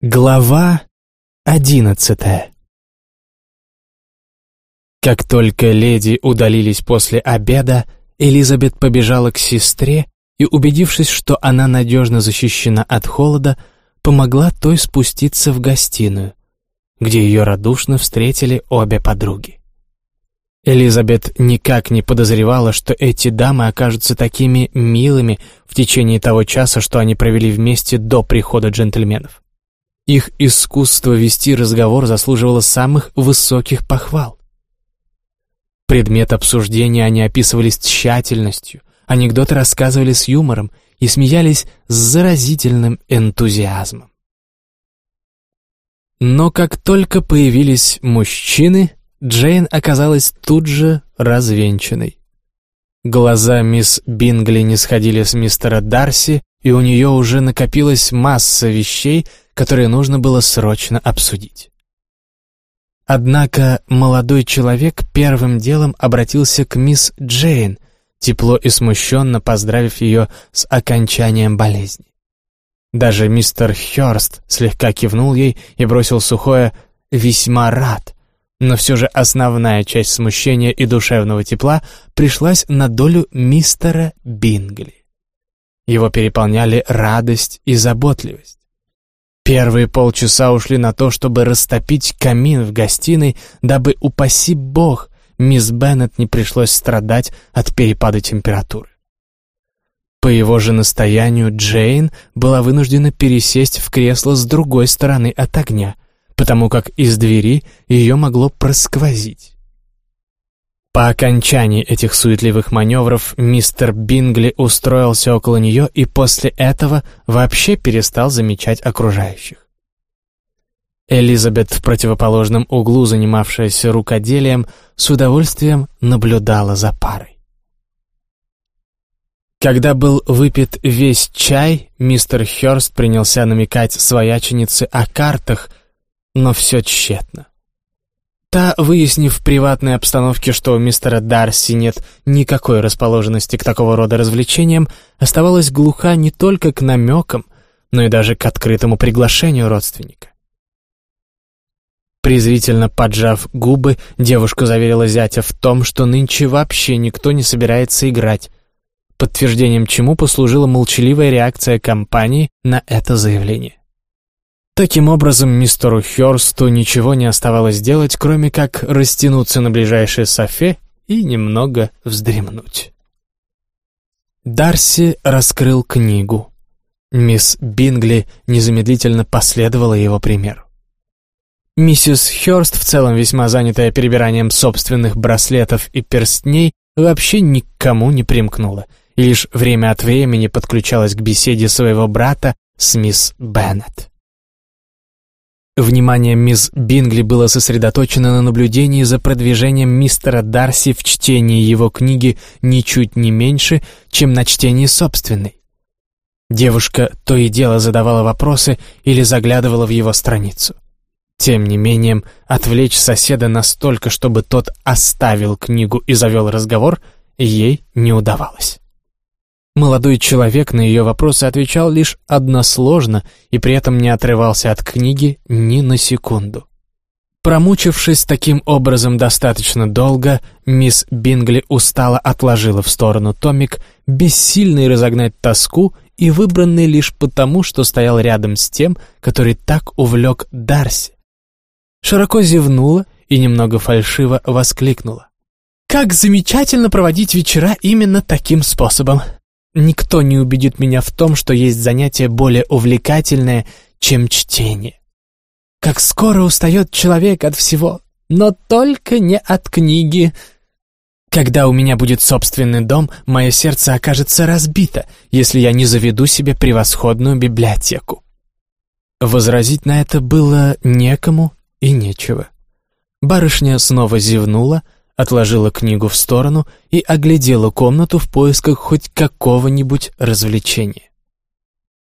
Глава одиннадцатая Как только леди удалились после обеда, Элизабет побежала к сестре и, убедившись, что она надежно защищена от холода, помогла той спуститься в гостиную, где ее радушно встретили обе подруги. Элизабет никак не подозревала, что эти дамы окажутся такими милыми в течение того часа, что они провели вместе до прихода джентльменов. Их искусство вести разговор заслуживало самых высоких похвал. Предмет обсуждения они описывали с тщательностью, анекдоты рассказывали с юмором и смеялись с заразительным энтузиазмом. Но как только появились мужчины, Джейн оказалась тут же развенчанной. Глаза мисс Бингли не сходили с мистера Дарси, и у нее уже накопилась масса вещей, которые нужно было срочно обсудить. Однако молодой человек первым делом обратился к мисс Джейн, тепло и смущенно поздравив ее с окончанием болезни. Даже мистер Хёрст слегка кивнул ей и бросил сухое «весьма рад», но все же основная часть смущения и душевного тепла пришлась на долю мистера Бингли. Его переполняли радость и заботливость. Первые полчаса ушли на то, чтобы растопить камин в гостиной, дабы, упаси бог, мисс Беннет не пришлось страдать от перепада температуры. По его же настоянию Джейн была вынуждена пересесть в кресло с другой стороны от огня, потому как из двери ее могло просквозить. По окончании этих суетливых маневров мистер Бингли устроился около нее и после этого вообще перестал замечать окружающих. Элизабет в противоположном углу, занимавшаяся рукоделием, с удовольствием наблюдала за парой. Когда был выпит весь чай, мистер Хёрст принялся намекать свояченице о картах, но все тщетно. Та, выяснив в приватной обстановке, что у мистера Дарси нет никакой расположенности к такого рода развлечениям, оставалась глуха не только к намекам, но и даже к открытому приглашению родственника. Презрительно поджав губы, девушка заверила зятя в том, что нынче вообще никто не собирается играть, подтверждением чему послужила молчаливая реакция компании на это заявление. Таким образом, мистеру Хёрсту ничего не оставалось делать, кроме как растянуться на ближайшей софе и немного вздремнуть. Дарси раскрыл книгу. Мисс Бингли незамедлительно последовала его примеру. Миссис Хёрст, в целом весьма занятая перебиранием собственных браслетов и перстней, вообще никому не примкнула и лишь время от времени подключалась к беседе своего брата с мисс Беннет. Внимание мисс Бингли было сосредоточено на наблюдении за продвижением мистера Дарси в чтении его книги ничуть не меньше, чем на чтении собственной. Девушка то и дело задавала вопросы или заглядывала в его страницу. Тем не менее, отвлечь соседа настолько, чтобы тот оставил книгу и завел разговор, ей не удавалось. Молодой человек на ее вопросы отвечал лишь односложно и при этом не отрывался от книги ни на секунду. Промучившись таким образом достаточно долго, мисс Бингли устало отложила в сторону томик, бессильный разогнать тоску и выбранный лишь потому, что стоял рядом с тем, который так увлек Дарси. Широко зевнула и немного фальшиво воскликнула. «Как замечательно проводить вечера именно таким способом! Никто не убедит меня в том, что есть занятие более увлекательное, чем чтение. Как скоро устает человек от всего, но только не от книги. Когда у меня будет собственный дом, мое сердце окажется разбито, если я не заведу себе превосходную библиотеку. Возразить на это было некому и нечего. Барышня снова зевнула, отложила книгу в сторону и оглядела комнату в поисках хоть какого-нибудь развлечения.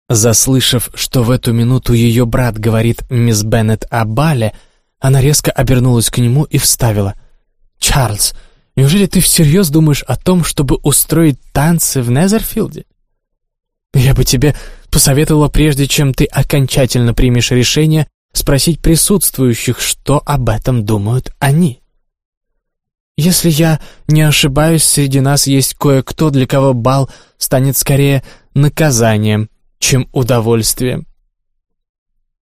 Заслышав, что в эту минуту ее брат говорит мисс Беннет о бале, она резко обернулась к нему и вставила. «Чарльз, неужели ты всерьез думаешь о том, чтобы устроить танцы в Незерфилде? Я бы тебе посоветовала, прежде чем ты окончательно примешь решение, спросить присутствующих, что об этом думают они. Если я не ошибаюсь, среди нас есть кое-кто, для кого бал станет скорее наказанием, чем удовольствием.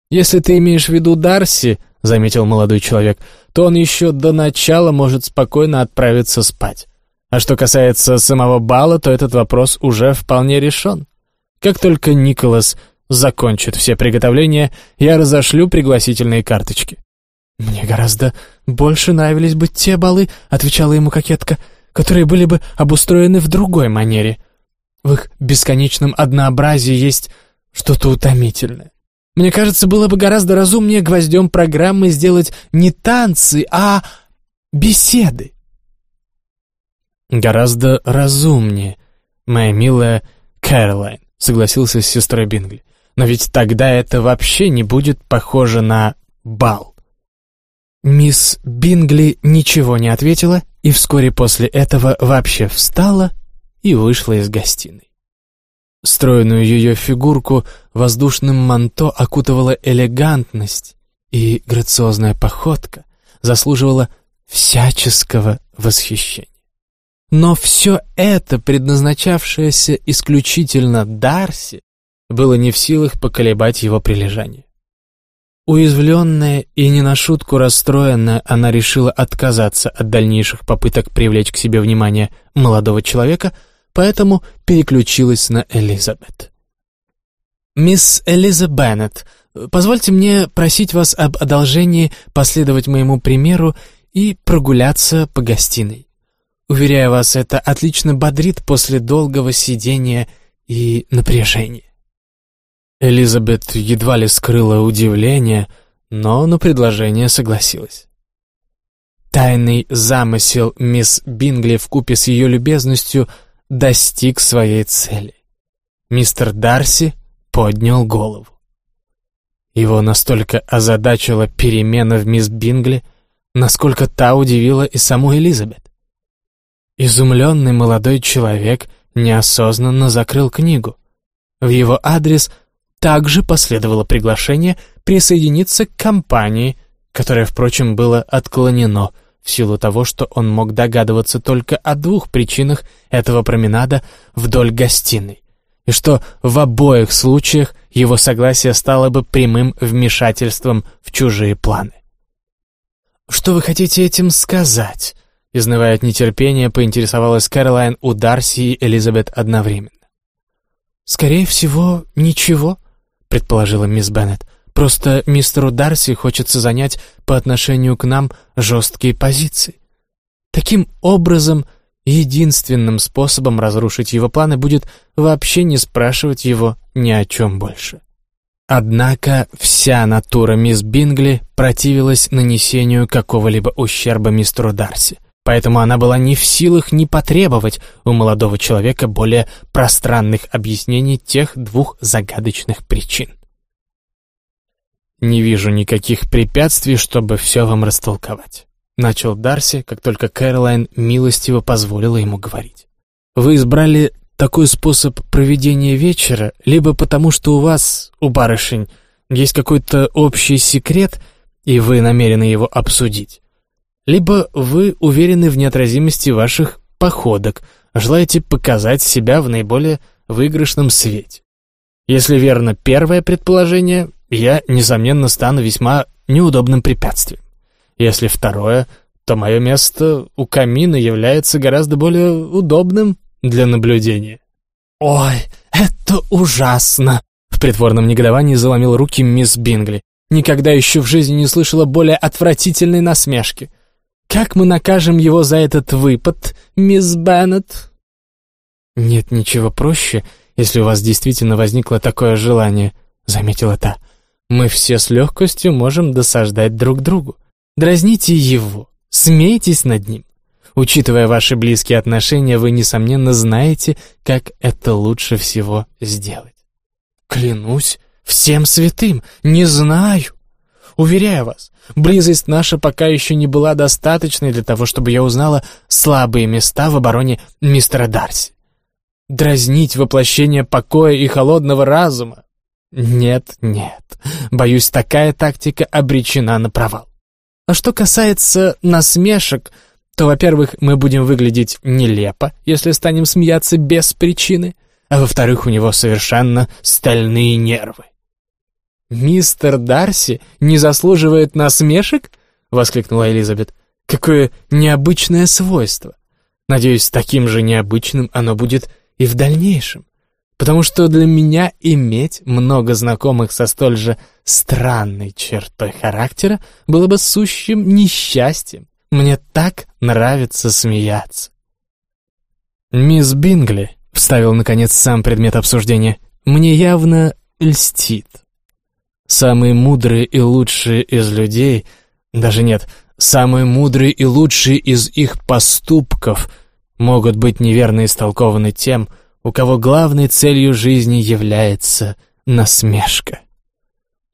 «Если ты имеешь в виду Дарси», — заметил молодой человек, «то он еще до начала может спокойно отправиться спать. А что касается самого бала, то этот вопрос уже вполне решен. Как только Николас закончит все приготовления, я разошлю пригласительные карточки». «Мне гораздо больше нравились бы те балы», — отвечала ему кокетка, «которые были бы обустроены в другой манере. В их бесконечном однообразии есть что-то утомительное. Мне кажется, было бы гораздо разумнее гвоздем программы сделать не танцы, а беседы. Гораздо разумнее, моя милая Кэролайн, согласился с сестрой Бингли. Но ведь тогда это вообще не будет похоже на бал. Мисс Бингли ничего не ответила и вскоре после этого вообще встала и вышла из гостиной. Стройную ее фигурку воздушным манто окутывала элегантность, и грациозная походка заслуживала всяческого восхищения. Но все это, предназначавшееся исключительно Дарси, было не в силах поколебать его прилежание. Уязвленная и не на шутку расстроенная, она решила отказаться от дальнейших попыток привлечь к себе внимание молодого человека — поэтому переключилась на Элизабет. «Мисс Элиза Беннет, позвольте мне просить вас об одолжении последовать моему примеру и прогуляться по гостиной. Уверяю вас, это отлично бодрит после долгого сидения и напряжения». Элизабет едва ли скрыла удивление, но на предложение согласилась. Тайный замысел мисс Бингли вкупе с ее любезностью достиг своей цели. Мистер Дарси поднял голову. Его настолько озадачила перемена в мисс Бингли, насколько та удивила и саму Элизабет. Изумленный молодой человек неосознанно закрыл книгу. В его адрес также последовало приглашение присоединиться к компании, которое, впрочем, было отклонено – в силу того, что он мог догадываться только о двух причинах этого променада вдоль гостиной, и что в обоих случаях его согласие стало бы прямым вмешательством в чужие планы. «Что вы хотите этим сказать?» Изнывая от нетерпения, поинтересовалась Кэролайн у Дарси и Элизабет одновременно. «Скорее всего, ничего», — предположила мисс Беннет. Просто мистеру Дарси хочется занять по отношению к нам жесткие позиции. Таким образом, единственным способом разрушить его планы будет вообще не спрашивать его ни о чем больше. Однако вся натура мисс Бингли противилась нанесению какого-либо ущерба мистеру Дарси, поэтому она была не в силах не потребовать у молодого человека более пространных объяснений тех двух загадочных причин. «Не вижу никаких препятствий, чтобы все вам растолковать», — начал Дарси, как только Кэролайн милостиво позволила ему говорить. «Вы избрали такой способ проведения вечера, либо потому, что у вас, у барышень, есть какой-то общий секрет, и вы намерены его обсудить, либо вы уверены в неотразимости ваших походок, желаете показать себя в наиболее выигрышном свете. Если верно первое предположение, я, несомненно, стану весьма неудобным препятствием. Если второе, то мое место у камина является гораздо более удобным для наблюдения. «Ой, это ужасно!» В притворном негодовании заломил руки мисс Бингли. Никогда еще в жизни не слышала более отвратительной насмешки. «Как мы накажем его за этот выпад, мисс Беннет?» «Нет ничего проще, если у вас действительно возникло такое желание», — заметила та. Мы все с легкостью можем досаждать друг другу. Дразните его, смейтесь над ним. Учитывая ваши близкие отношения, вы, несомненно, знаете, как это лучше всего сделать. Клянусь всем святым, не знаю. Уверяю вас, близость наша пока еще не была достаточной для того, чтобы я узнала слабые места в обороне мистера Дарси. дразнить воплощение покоя и холодного разума. Нет, нет, боюсь, такая тактика обречена на провал. А что касается насмешек, то, во-первых, мы будем выглядеть нелепо, если станем смеяться без причины, а во-вторых, у него совершенно стальные нервы. «Мистер Дарси не заслуживает насмешек?» — воскликнула Элизабет. «Какое необычное свойство! Надеюсь, таким же необычным оно будет и в дальнейшем, потому что для меня иметь много знакомых со столь же странной чертой характера было бы сущим несчастьем. Мне так нравится смеяться». «Мисс Бингли», — вставил, наконец, сам предмет обсуждения, — «мне явно льстит». Самые мудрые и лучшие из людей, даже нет, самые мудрые и лучшие из их поступков могут быть неверно истолкованы тем, у кого главной целью жизни является насмешка.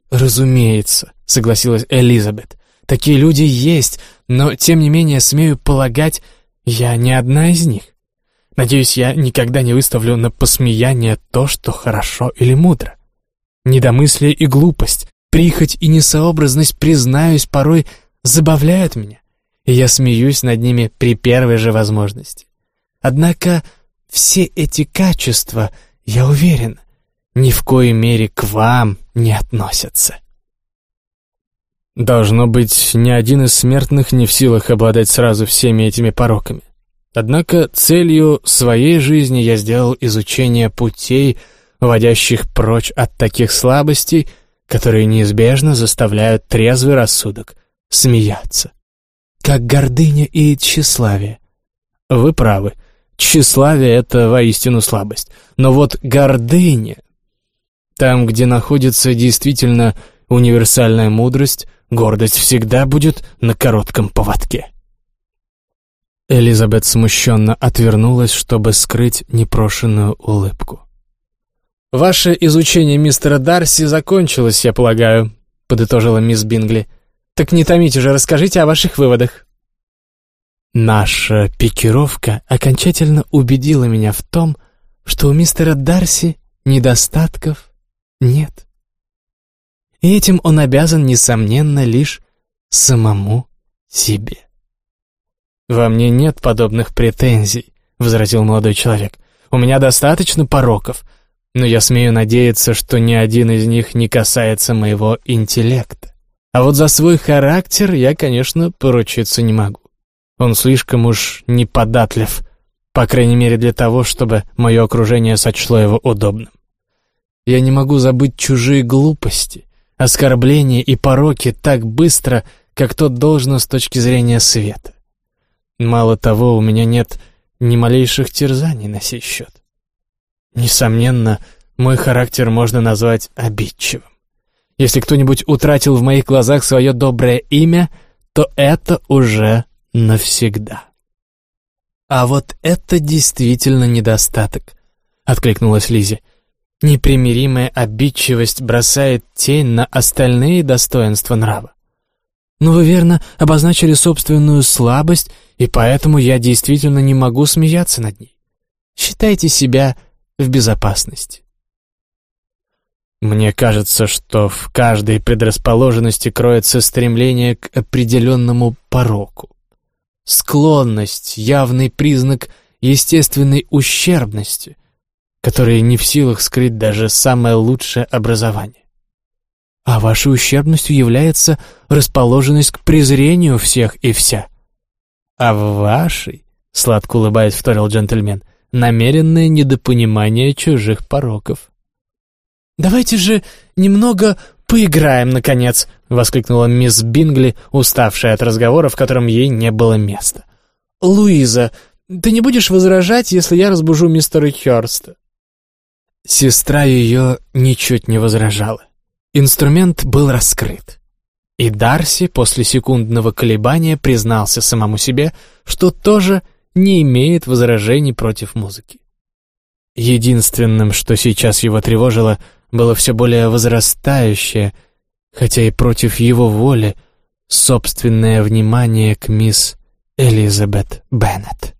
«Разумеется», — согласилась Элизабет, — «такие люди есть, но, тем не менее, смею полагать, я не одна из них. Надеюсь, я никогда не выставлю на посмеяние то, что хорошо или мудро. Недомыслие и глупость, прихоть и несообразность, признаюсь, порой забавляют меня, и я смеюсь над ними при первой же возможности. Однако все эти качества, я уверен, ни в коей мере к вам не относятся. Должно быть, ни один из смертных не в силах обладать сразу всеми этими пороками. Однако целью своей жизни я сделал изучение путей, водящих прочь от таких слабостей, которые неизбежно заставляют трезвый рассудок смеяться. Как гордыня и тщеславие. Вы правы, тщеславие — это воистину слабость. Но вот гордыня... Там, где находится действительно универсальная мудрость, гордость всегда будет на коротком поводке. Элизабет смущенно отвернулась, чтобы скрыть непрошенную улыбку. «Ваше изучение мистера Дарси закончилось, я полагаю», — подытожила мисс Бингли. «Так не томите же, расскажите о ваших выводах». Наша пикировка окончательно убедила меня в том, что у мистера Дарси недостатков нет. И этим он обязан, несомненно, лишь самому себе. «Во мне нет подобных претензий», — возразил молодой человек. «У меня достаточно пороков, но я смею надеяться, что ни один из них не касается моего интеллекта. А вот за свой характер я, конечно, поручиться не могу. Он слишком уж неподатлив, по крайней мере для того, чтобы мое окружение сочло его удобным. Я не могу забыть чужие глупости, оскорбления и пороки так быстро, как то должно с точки зрения света. Мало того, у меня нет ни малейших терзаний на сей счет. Несомненно, мой характер можно назвать обидчивым. Если кто-нибудь утратил в моих глазах свое доброе имя, то это уже навсегда. «А вот это действительно недостаток», — откликнулась Лизи. «Непримиримая обидчивость бросает тень на остальные достоинства нрава. Но вы верно обозначили собственную слабость, и поэтому я действительно не могу смеяться над ней. Считайте себя в безопасности. Мне кажется, что в каждой предрасположенности кроется стремление к определенному пороку. Склонность — явный признак естественной ущербности, который не в силах скрыть даже самое лучшее образование. А вашей ущербностью является расположенность к презрению всех и вся. А в вашей, — сладко улыбаясь, вторил джентльмен, намеренное недопонимание чужих пороков. «Давайте же немного поиграем, наконец!» — воскликнула мисс Бингли, уставшая от разговора, в котором ей не было места. «Луиза, ты не будешь возражать, если я разбужу мистера Хёрста?» Сестра ее ничуть не возражала. Инструмент был раскрыт. И Дарси после секундного колебания признался самому себе, что тоже не имеет возражений против музыки. Единственным, что сейчас его тревожило, было все более возрастающее, хотя и против его воли, собственное внимание к мисс Элизабет Беннет.